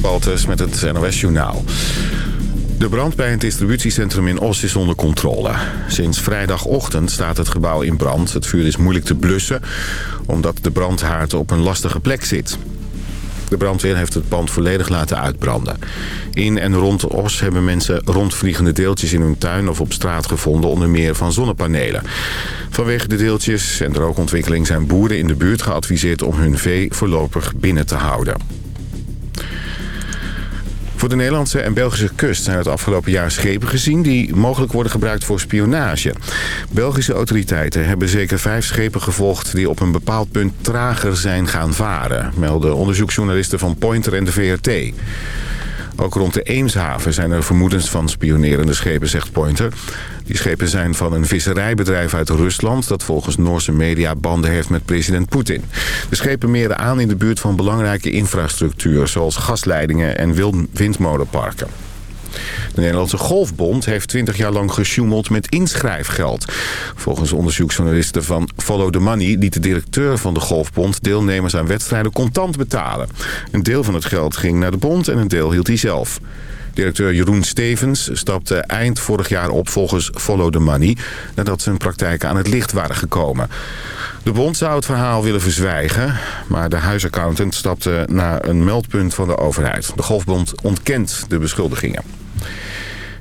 Baltus met het NOS Journaal. De brand bij het distributiecentrum in Os is onder controle. Sinds vrijdagochtend staat het gebouw in brand. Het vuur is moeilijk te blussen, omdat de brandhaard op een lastige plek zit. De brandweer heeft het pand volledig laten uitbranden. In en rond Os hebben mensen rondvliegende deeltjes in hun tuin of op straat gevonden, onder meer van zonnepanelen. Vanwege de deeltjes en de rookontwikkeling zijn boeren in de buurt geadviseerd om hun vee voorlopig binnen te houden. Voor de Nederlandse en Belgische kust zijn het afgelopen jaar schepen gezien... die mogelijk worden gebruikt voor spionage. Belgische autoriteiten hebben zeker vijf schepen gevolgd... die op een bepaald punt trager zijn gaan varen... melden onderzoeksjournalisten van Pointer en de VRT. Ook rond de Eemshaven zijn er vermoedens van spionerende schepen, zegt Pointer. Die schepen zijn van een visserijbedrijf uit Rusland... dat volgens Noorse media banden heeft met president Poetin. De schepen meren aan in de buurt van belangrijke infrastructuur... zoals gasleidingen en windmolenparken. De Nederlandse Golfbond heeft 20 jaar lang gesjoemeld met inschrijfgeld. Volgens onderzoeksjournalisten van Follow the Money... liet de directeur van de Golfbond deelnemers aan wedstrijden contant betalen. Een deel van het geld ging naar de bond en een deel hield hij zelf. Directeur Jeroen Stevens stapte eind vorig jaar op volgens Follow the Money... nadat zijn praktijken aan het licht waren gekomen. De bond zou het verhaal willen verzwijgen, maar de huisaccountant stapte naar een meldpunt van de overheid. De Golfbond ontkent de beschuldigingen.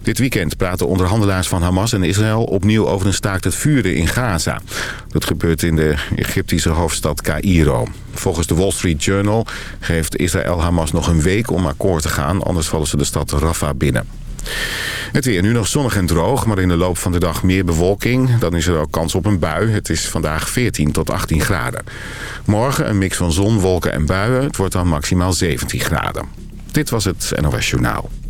Dit weekend praten onderhandelaars van Hamas en Israël opnieuw over een staakt het vuren in Gaza. Dat gebeurt in de Egyptische hoofdstad Cairo. Volgens de Wall Street Journal geeft Israël Hamas nog een week om akkoord te gaan, anders vallen ze de stad Rafah binnen. Het weer nu nog zonnig en droog, maar in de loop van de dag meer bewolking. Dan is er ook kans op een bui. Het is vandaag 14 tot 18 graden. Morgen een mix van zon, wolken en buien. Het wordt dan maximaal 17 graden. Dit was het NOS Journaal.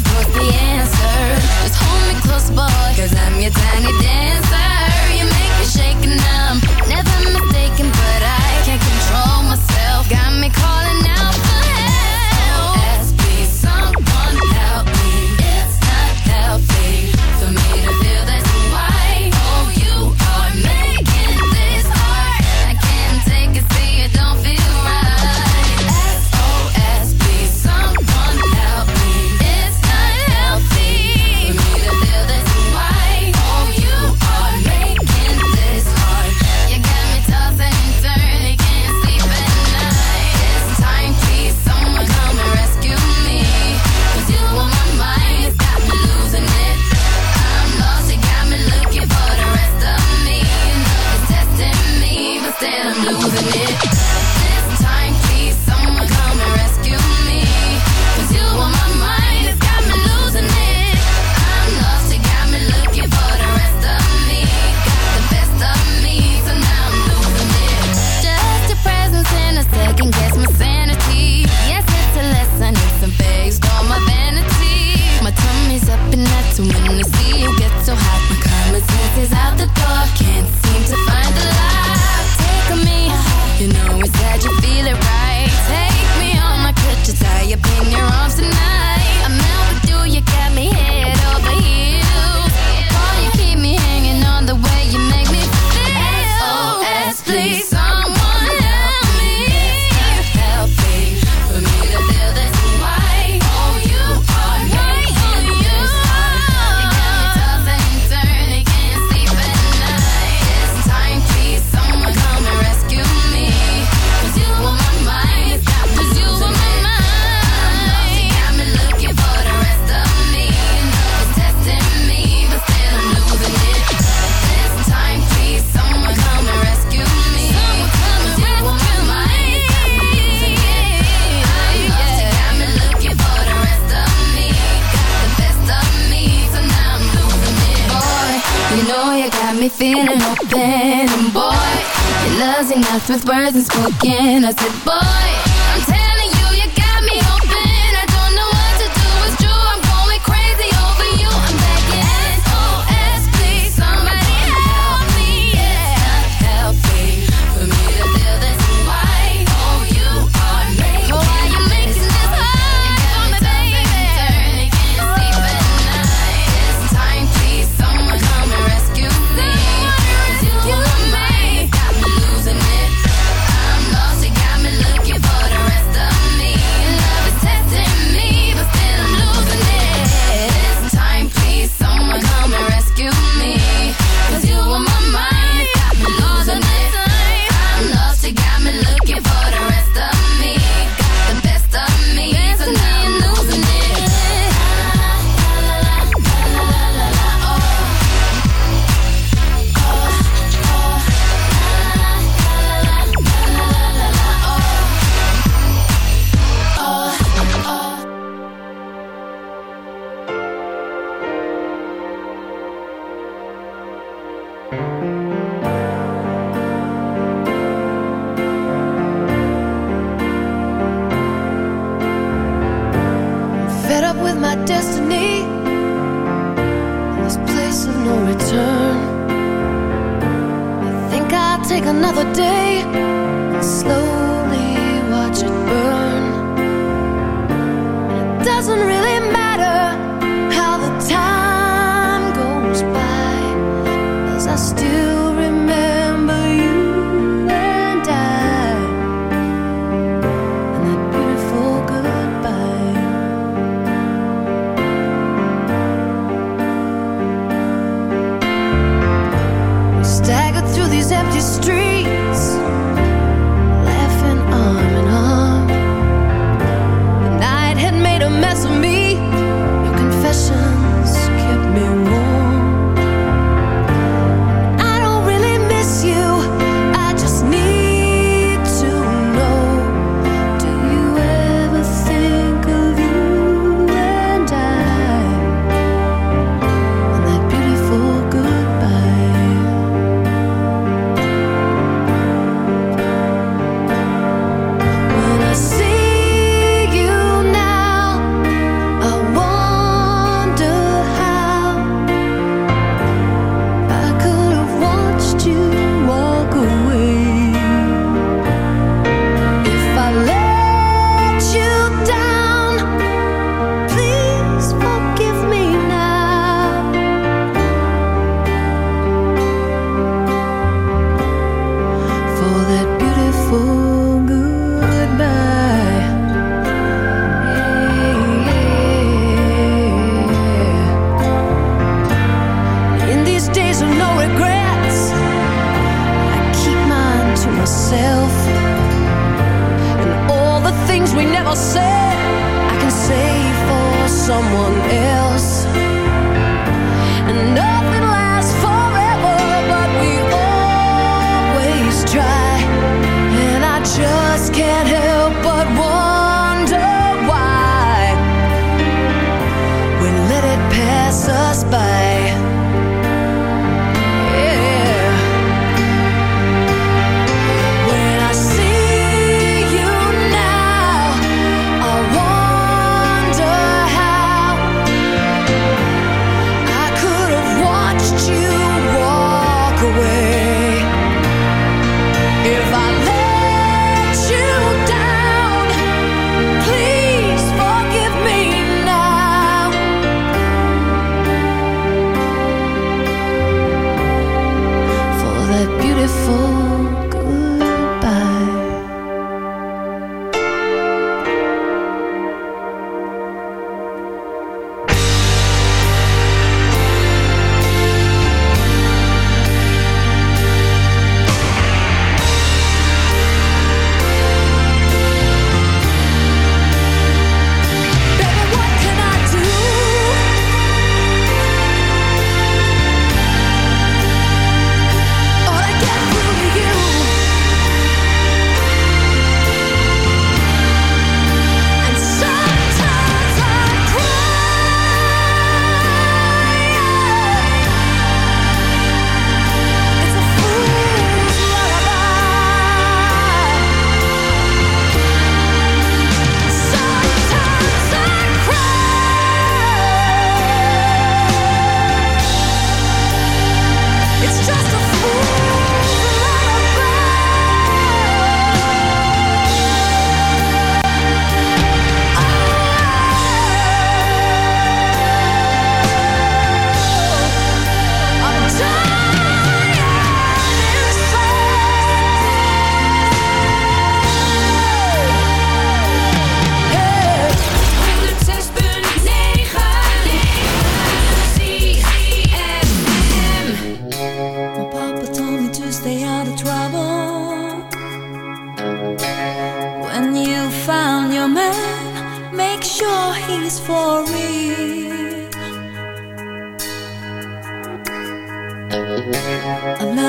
The answer. Just hold me close, boy, cause I'm your tiny dancer. You make me shake and I'm It. With words unspoken.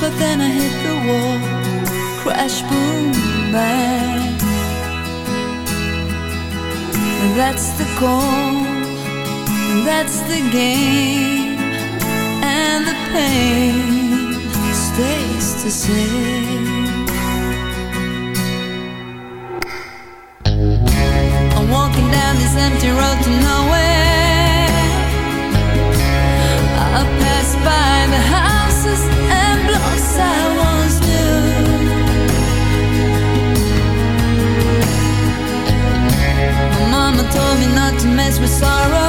but then I hit the wall. Crash, boom, bang. That's the goal, that's the game, and the pain stays the same. with sorrow.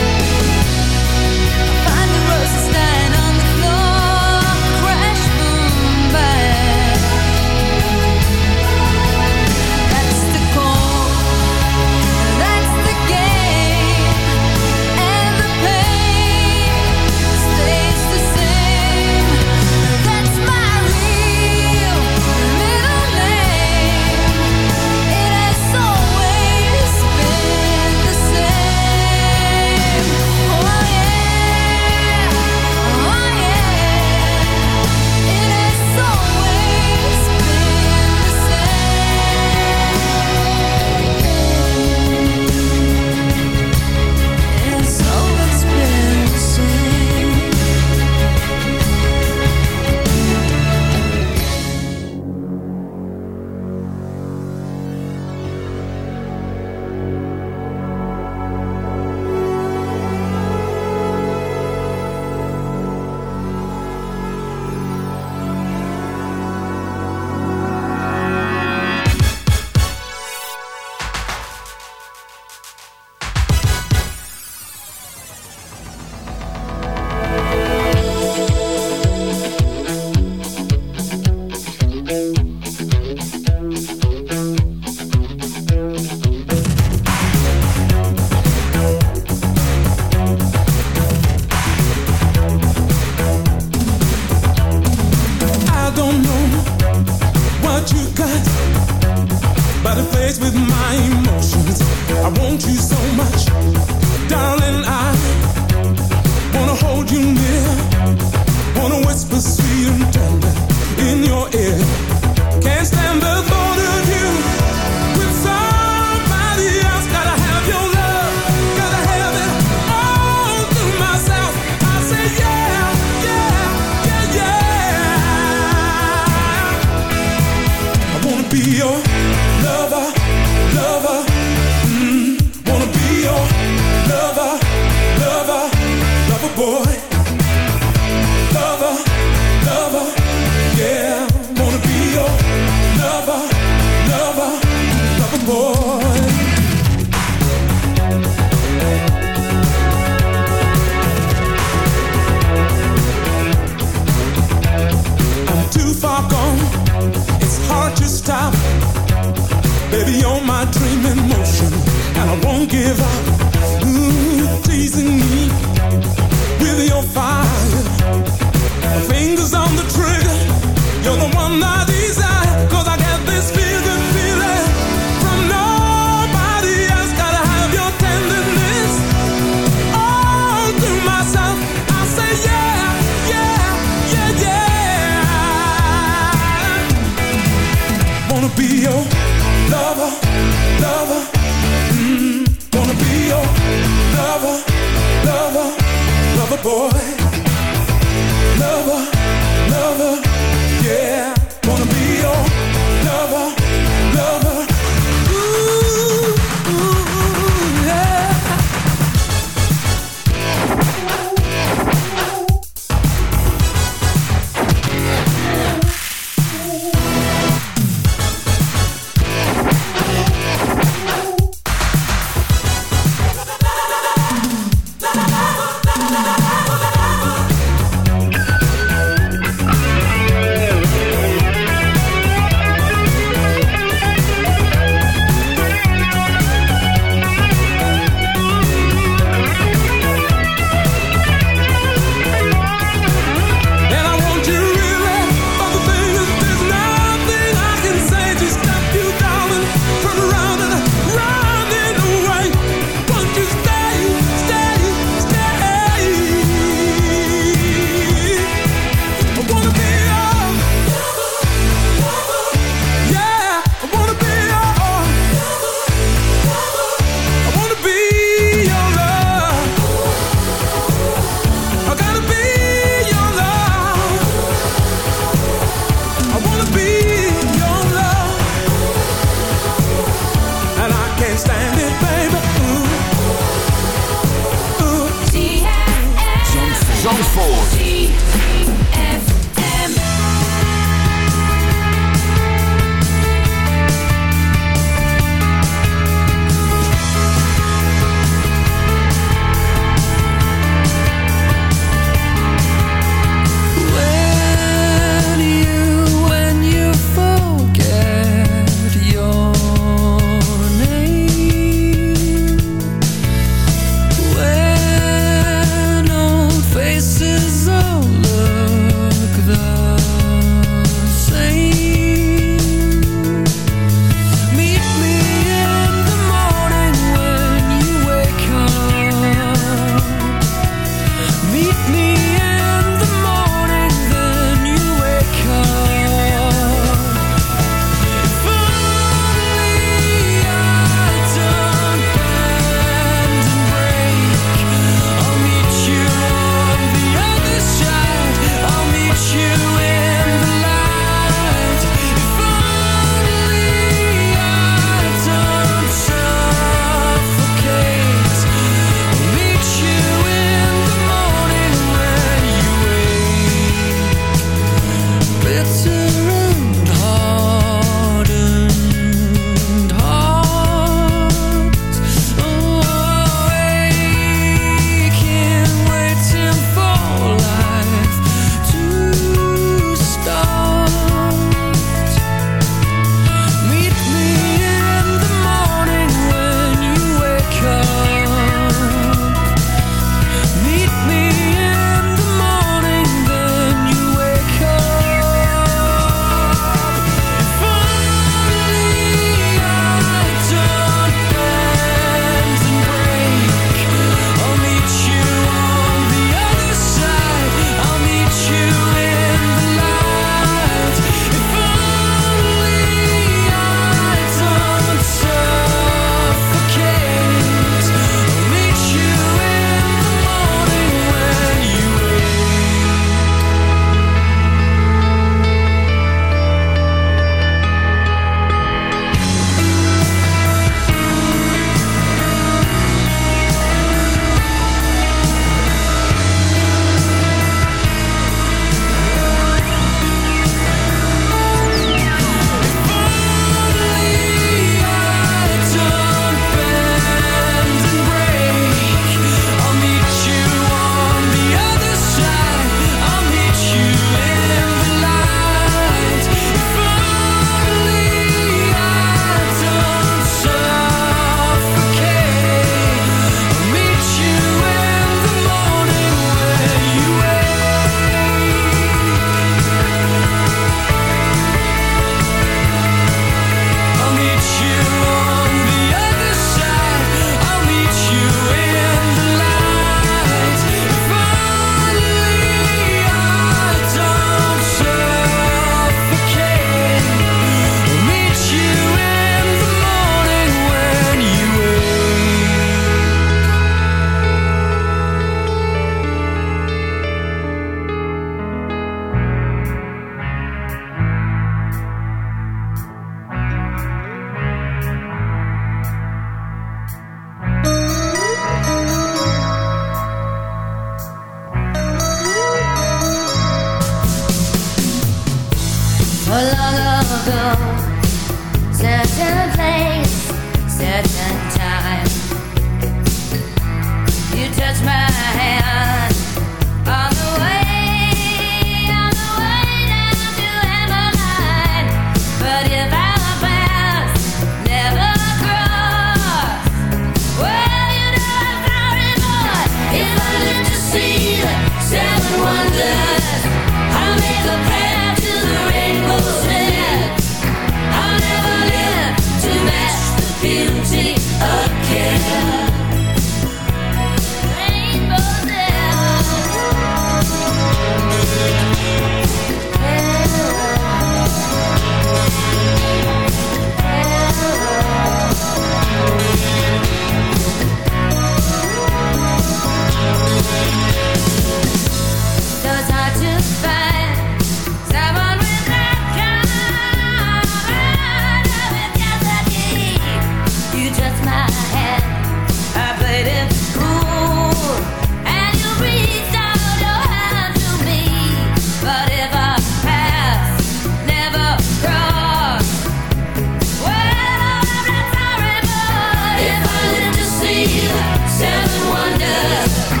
Yes.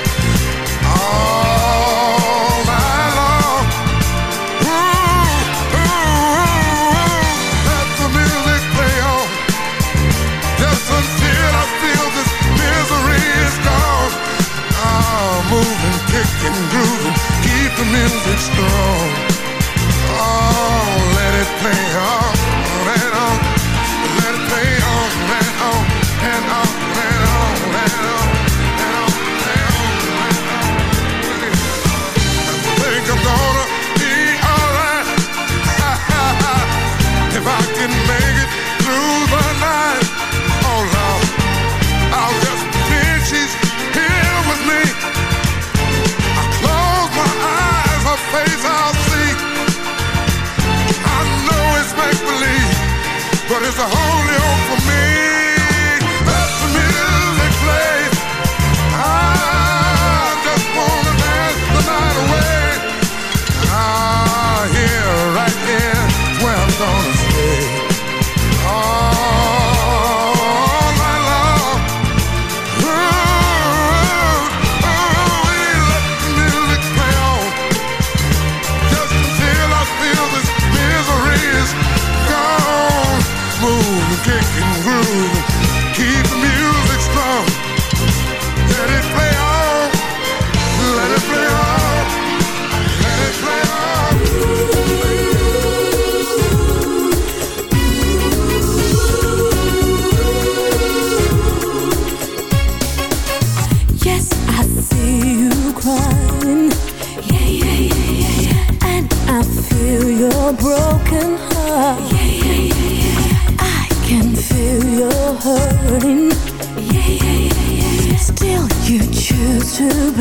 moving, kicking, grooving, keep the music strong. Oh, let it play on. Oh,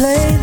to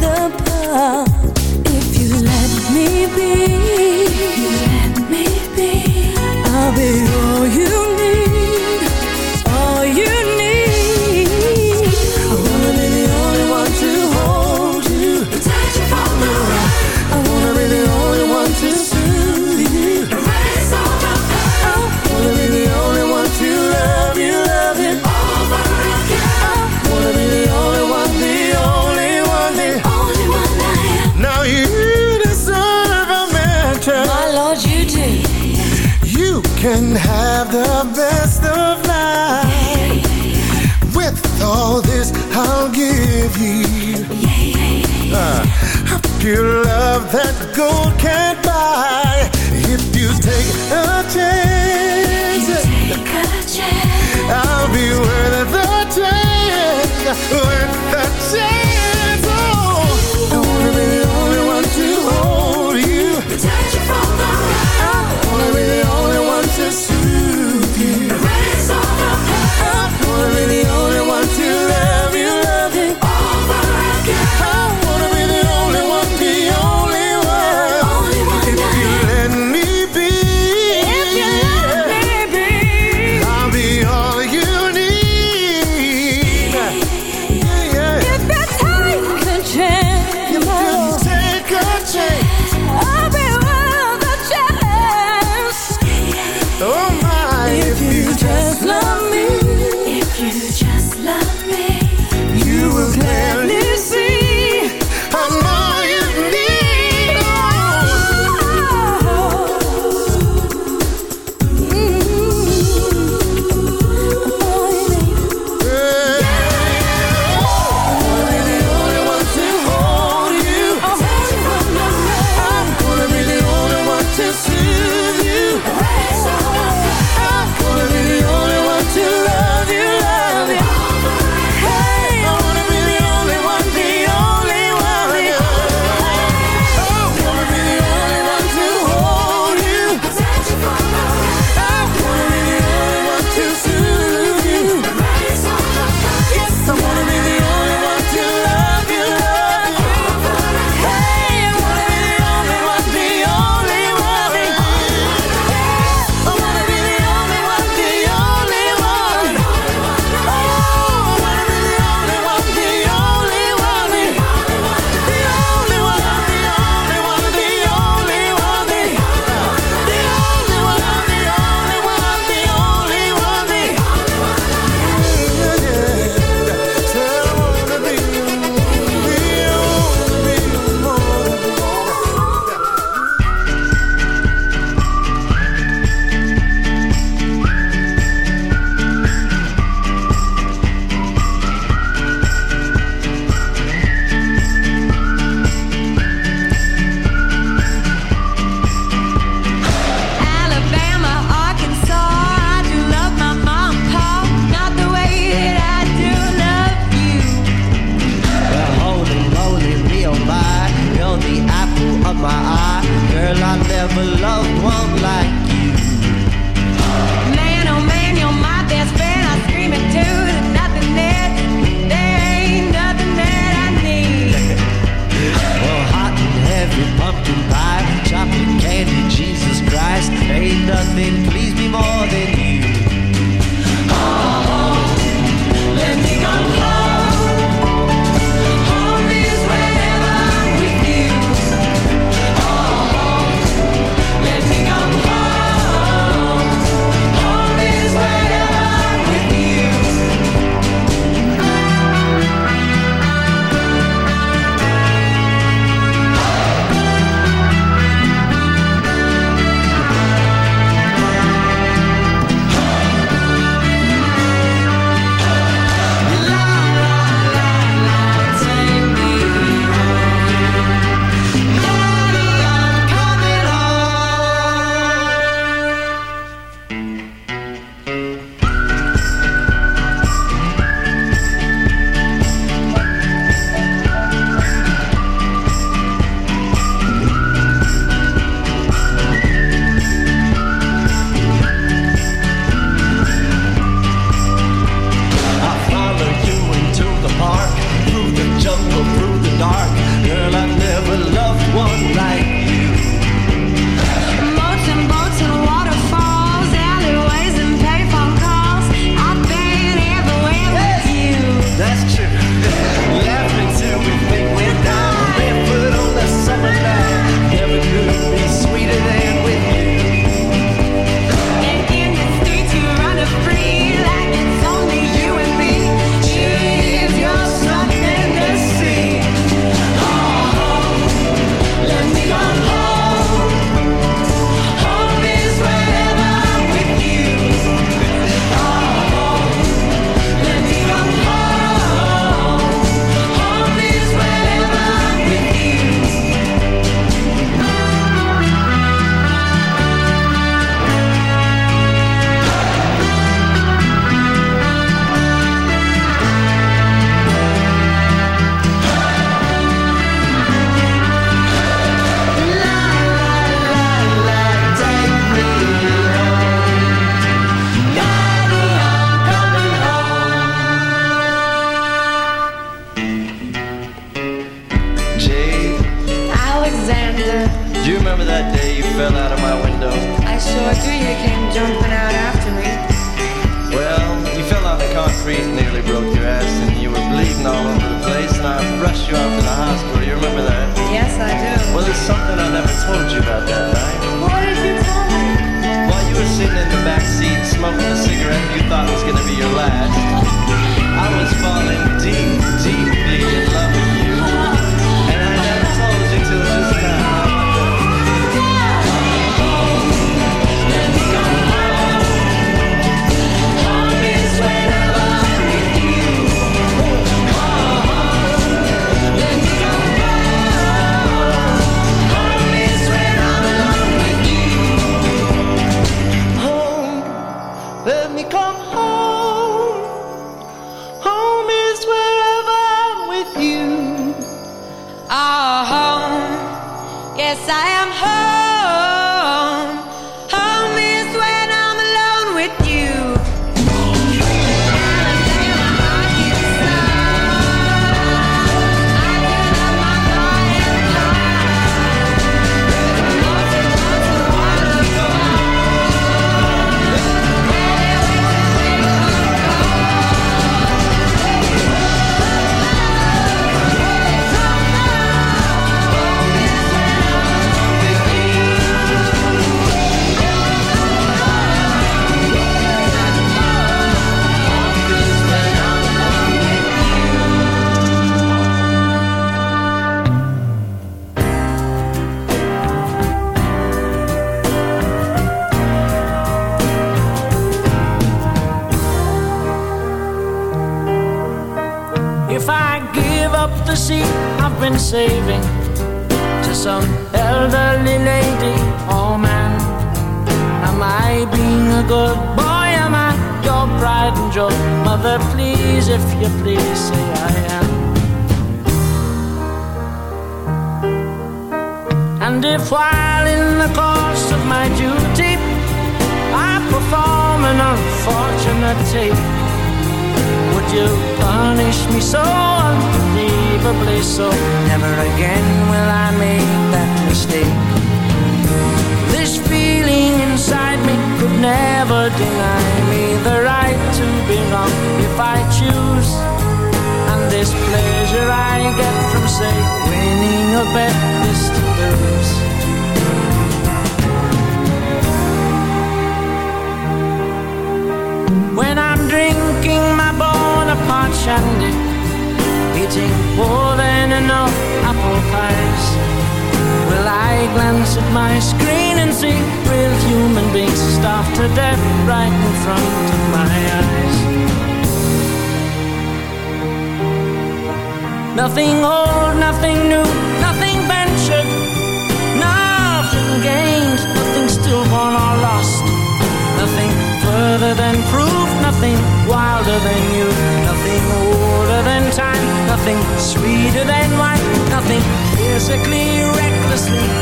physically, recklessly,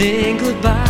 then goodbye.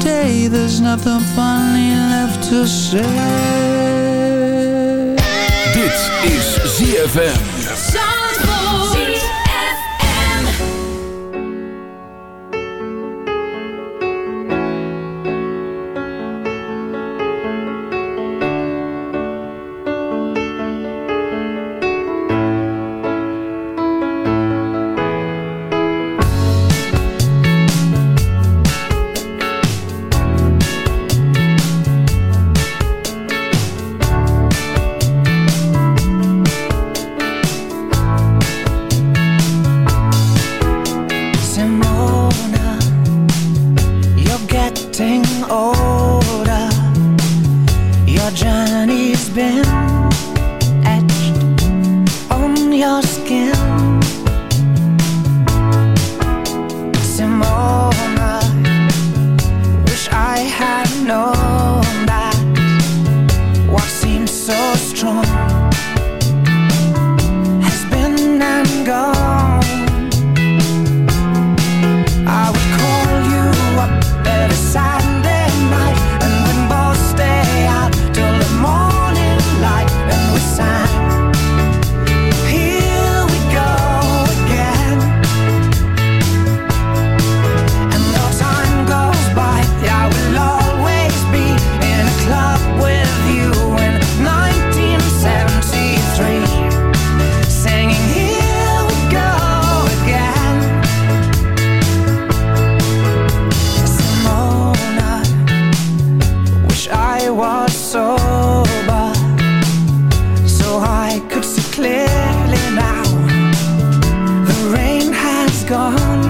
day There's nothing funny left to say. Dit is ZFM gone.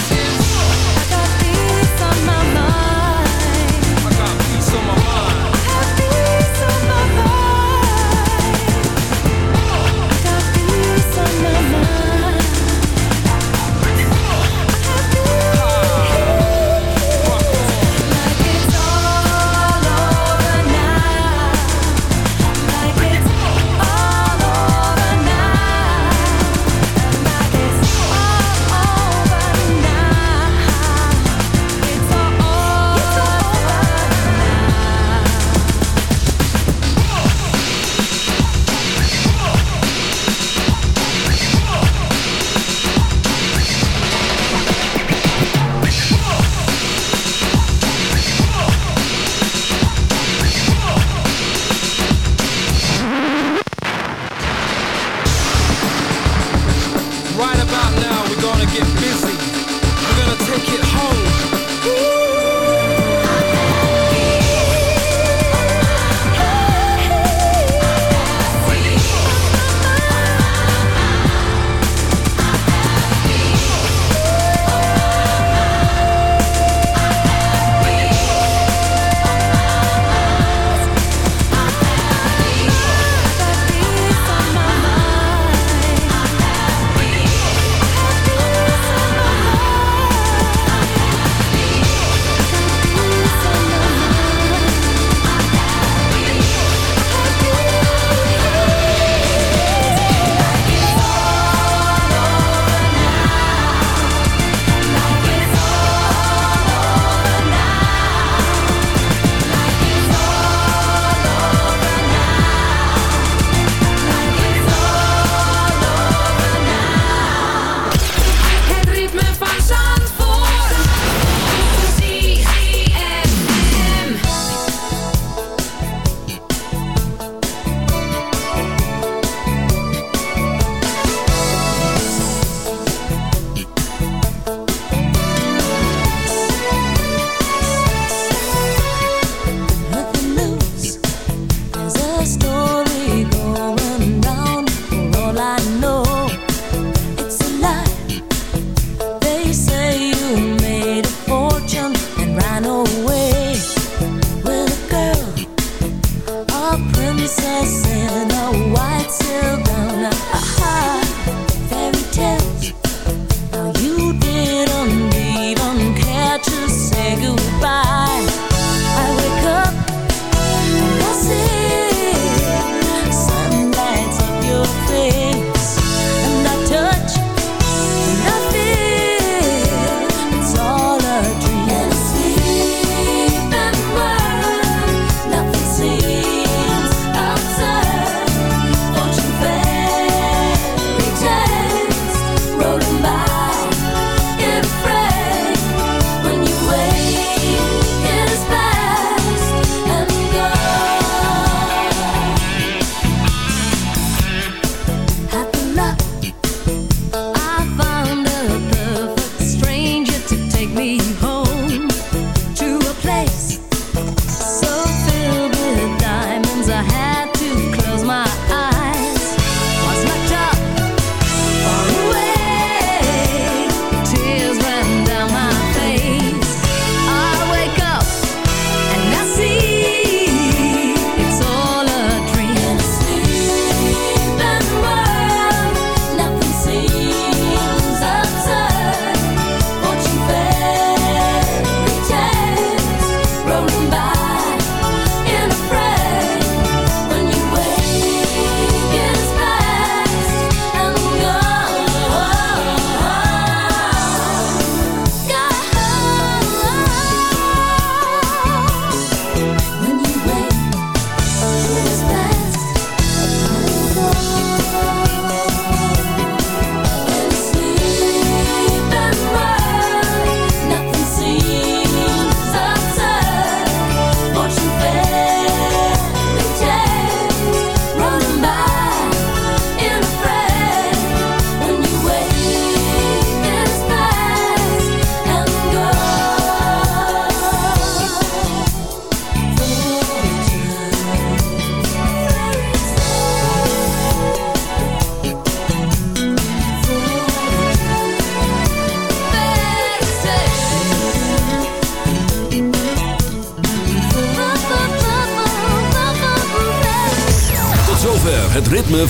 me home.